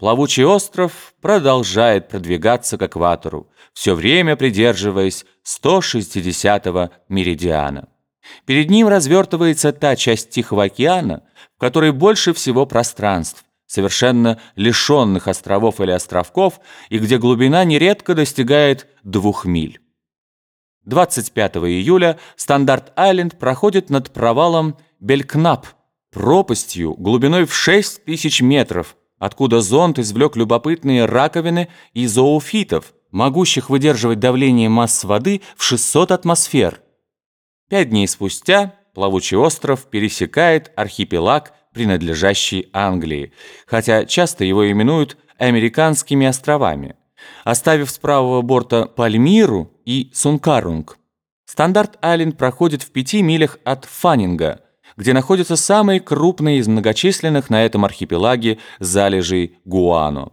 плавучий остров продолжает продвигаться к экватору, все время придерживаясь 160-го меридиана. Перед ним развертывается та часть Тихого океана, в которой больше всего пространств, совершенно лишенных островов или островков, и где глубина нередко достигает двух миль. 25 июля Стандарт-Айленд проходит над провалом Белькнап, пропастью глубиной в 6 тысяч метров, откуда зонд извлек любопытные раковины и зоофитов, могущих выдерживать давление масс воды в 600 атмосфер. Пять дней спустя плавучий остров пересекает архипелаг, принадлежащий Англии, хотя часто его именуют «американскими островами», оставив с правого борта Пальмиру и Сункарунг. Стандарт-Айленд проходит в пяти милях от Фаннинга, где находятся самые крупные из многочисленных на этом архипелаге залежей Гуано.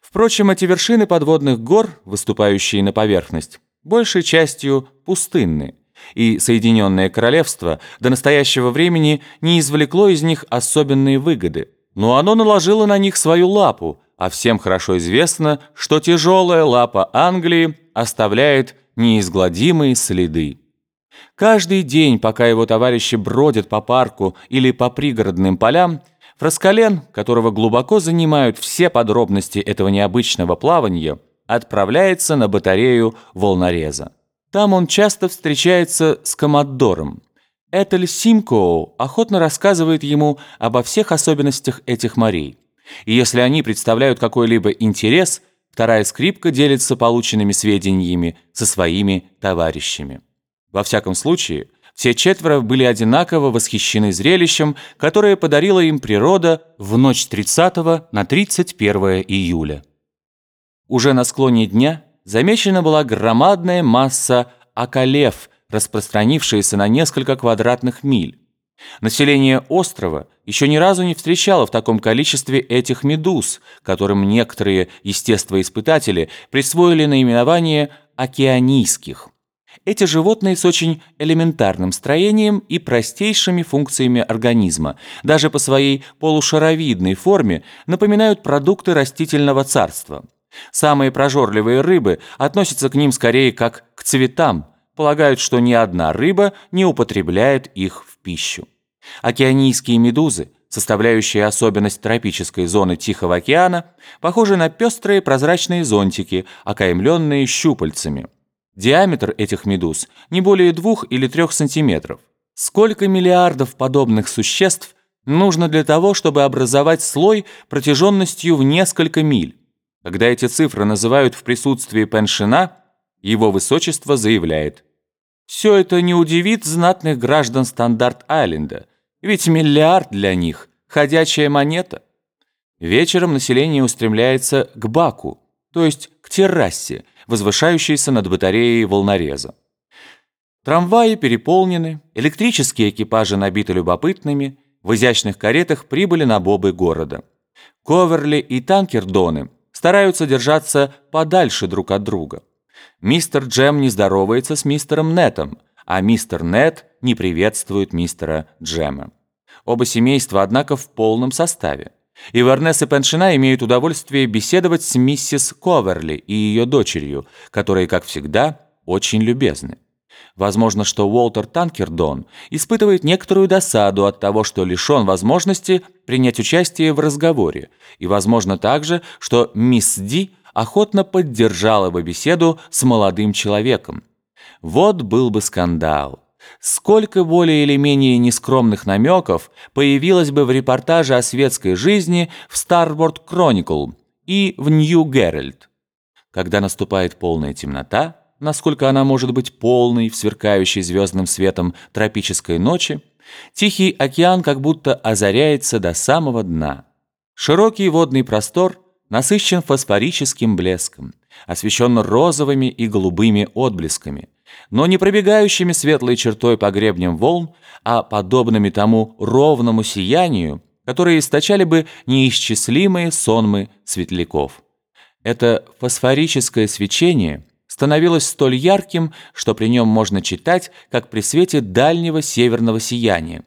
Впрочем, эти вершины подводных гор, выступающие на поверхность, большей частью пустынны, и Соединенное Королевство до настоящего времени не извлекло из них особенные выгоды, но оно наложило на них свою лапу, а всем хорошо известно, что тяжелая лапа Англии оставляет неизгладимые следы. Каждый день, пока его товарищи бродят по парку или по пригородным полям, Фраскален, которого глубоко занимают все подробности этого необычного плавания, отправляется на батарею волнореза. Там он часто встречается с Комодором. Этель Симкоу охотно рассказывает ему обо всех особенностях этих морей. И если они представляют какой-либо интерес, вторая скрипка делится полученными сведениями со своими товарищами. Во всяком случае, все четверо были одинаково восхищены зрелищем, которое подарила им природа в ночь 30 на 31 июля. Уже на склоне дня замечена была громадная масса акалев, распространившаяся на несколько квадратных миль. Население острова еще ни разу не встречало в таком количестве этих медуз, которым некоторые естествоиспытатели присвоили наименование океанийских. Эти животные с очень элементарным строением и простейшими функциями организма, даже по своей полушаровидной форме, напоминают продукты растительного царства. Самые прожорливые рыбы относятся к ним скорее как к цветам, полагают, что ни одна рыба не употребляет их в пищу. Океанийские медузы, составляющие особенность тропической зоны Тихого океана, похожи на пестрые прозрачные зонтики, окаймленные щупальцами. Диаметр этих медуз не более двух или трех сантиметров. Сколько миллиардов подобных существ нужно для того, чтобы образовать слой протяженностью в несколько миль? Когда эти цифры называют в присутствии Пеншина, его высочество заявляет «Все это не удивит знатных граждан Стандарт-Айленда, ведь миллиард для них – ходячая монета». Вечером население устремляется к Баку, то есть к террасе, возвышающейся над батареей волнореза. Трамваи переполнены, электрические экипажи набиты любопытными, в изящных каретах прибыли на бобы города. Коверли и танкердоны стараются держаться подальше друг от друга. Мистер Джем не здоровается с мистером Нетом, а мистер Нет не приветствует мистера Джема. Оба семейства, однако, в полном составе. И Варнес и Пеншина имеют удовольствие беседовать с миссис Коверли и ее дочерью, которые, как всегда, очень любезны. Возможно, что Уолтер Танкердон испытывает некоторую досаду от того, что лишен возможности принять участие в разговоре, и возможно также, что мисс Ди охотно поддержала бы беседу с молодым человеком. Вот был бы скандал. Сколько более или менее нескромных намеков появилось бы в репортаже о светской жизни в Starboard Chronicle и в New Herald. Когда наступает полная темнота, насколько она может быть полной в сверкающей звездным светом тропической ночи, Тихий океан как будто озаряется до самого дна. Широкий водный простор насыщен фосфорическим блеском, освещен розовыми и голубыми отблесками – но не пробегающими светлой чертой по гребням волн, а подобными тому ровному сиянию, которое источали бы неисчислимые сонмы светляков. Это фосфорическое свечение становилось столь ярким, что при нем можно читать, как при свете дальнего северного сияния,